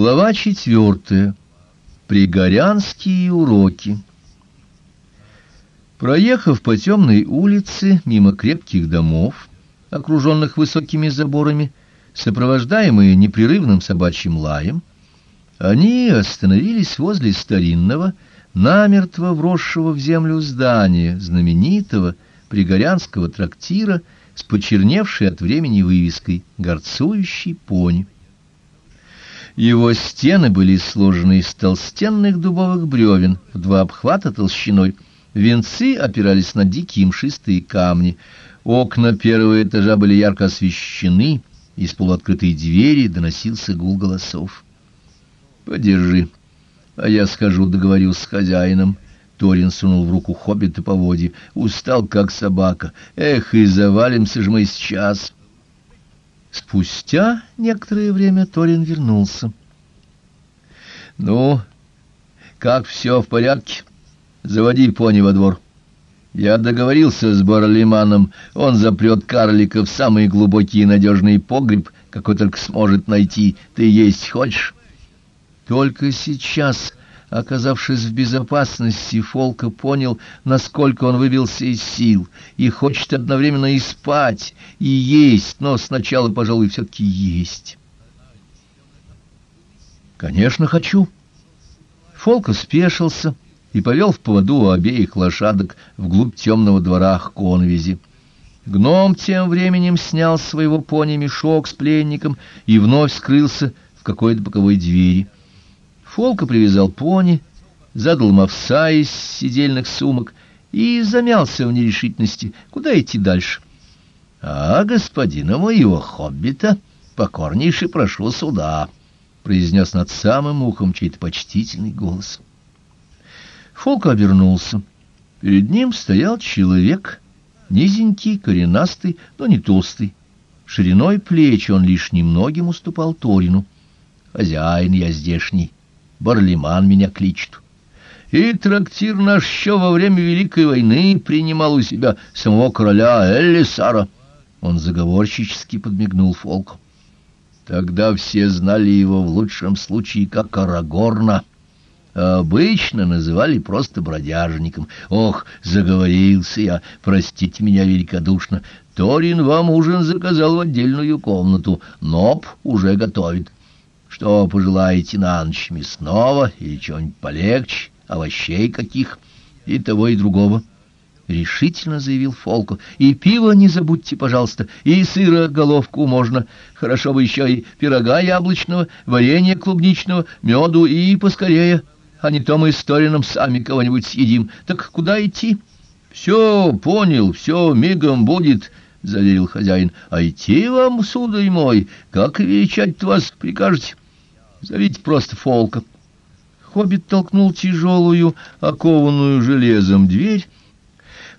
Глава четвертая. Пригорянские уроки. Проехав по темной улице мимо крепких домов, окруженных высокими заборами, сопровождаемые непрерывным собачьим лаем, они остановились возле старинного, намертво вросшего в землю здания знаменитого пригорянского трактира с почерневшей от времени вывеской «Горцующий пони». Его стены были сложены из толстенных дубовых бревен в два обхвата толщиной. Венцы опирались на дикие мшистые камни. Окна первого этажа были ярко освещены, из полуоткрытой двери доносился гул голосов. «Подержи, а я схожу, договорюсь с хозяином». Торин сунул в руку хоббита поводья. «Устал, как собака. Эх, и завалимся же мы сейчас». Спустя некоторое время Торин вернулся. «Ну, как все в порядке? Заводи пони во двор». Я договорился с Барлиманом, он запрет карлика в самый глубокий и надежный погреб, какой только сможет найти. Ты есть хочешь? Только сейчас Оказавшись в безопасности, Фолка понял, насколько он выбился из сил, и хочет одновременно и спать, и есть, но сначала, пожалуй, все-таки есть. «Конечно, хочу». Фолка спешился и повел в поводу обеих лошадок вглубь темного двора конвизи. Гном тем временем снял с своего пони мешок с пленником и вновь скрылся в какой-то боковой двери. Фолка привязал пони, задал им овса из сидельных сумок и замялся в нерешительности, куда идти дальше. — А господина моего хоббита покорнейше прошу сюда, — произнес над самым ухом чей-то почтительный голос. Фолка обернулся. Перед ним стоял человек, низенький, коренастый, но не толстый. Шириной плеч он лишь немногим уступал Торину. Хозяин я здешний, Барлиман меня кличет. И трактир наш еще во время Великой войны принимал у себя самого короля Эллисара. Он заговорщически подмигнул Фолку. Тогда все знали его в лучшем случае как Арагорна, а обычно называли просто бродяжником. Ох, заговорился я, простите меня великодушно. Торин вам ужин заказал в отдельную комнату, Ноб уже готовит. Что пожелаете на ночь, мясного или чего-нибудь полегче, овощей каких, и того, и другого? — решительно заявил Фолко. — И пиво не забудьте, пожалуйста, и сыра головку можно. Хорошо бы еще и пирога яблочного, варенья клубничного, меду и поскорее. А не то мы с Торином сами кого-нибудь съедим. Так куда идти? — Все, понял, все мигом будет, — заверил хозяин. — А идти вам, сударь мой, как величать вас прикажете? Зовите просто Фолка. Хоббит толкнул тяжелую, окованную железом дверь.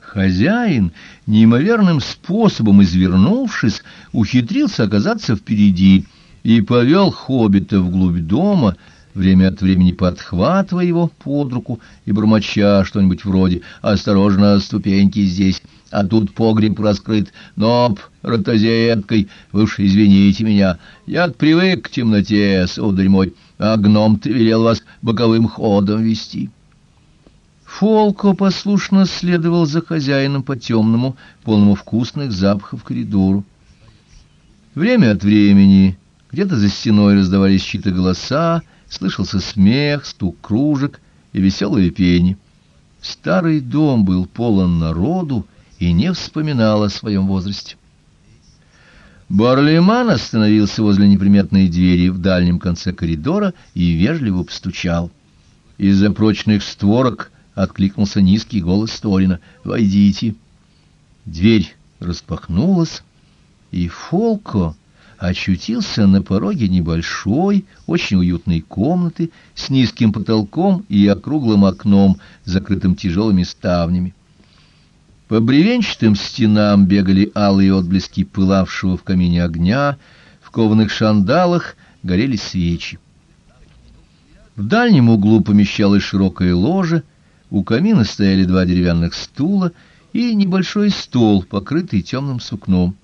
Хозяин, неимоверным способом извернувшись, ухитрился оказаться впереди и повел хоббита вглубь дома, время от времени подхватывая его под руку и бормоча что-нибудь вроде «Осторожно, ступеньки здесь, а тут погреб раскрыт, но ротозеткой, вы уж извините меня, я привык к темноте, сударь мой, а гном ты велел вас боковым ходом вести». Фолко послушно следовал за хозяином по темному, полному вкусных запахов коридору. Время от времени где-то за стеной раздавались чьи-то голоса, слышался смех, стук кружек и веселое пение. Старый дом был полон народу и не вспоминал о своем возрасте. Барлиман остановился возле неприметной двери в дальнем конце коридора и вежливо постучал. Из-за прочных створок откликнулся низкий голос Сторина. «Войдите». Дверь распахнулась, и Фолко очутился на пороге небольшой, очень уютной комнаты с низким потолком и округлым окном, закрытым тяжелыми ставнями. По бревенчатым стенам бегали алые отблески пылавшего в камине огня, в кованых шандалах горели свечи. В дальнем углу помещалось широкое ложе, у камина стояли два деревянных стула и небольшой стол, покрытый темным сукном.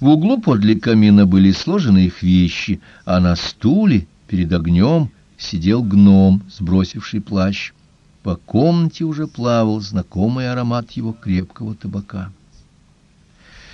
В углу подле камина были сложены их вещи, а на стуле перед огнем сидел гном, сбросивший плащ. По комнате уже плавал знакомый аромат его крепкого табака.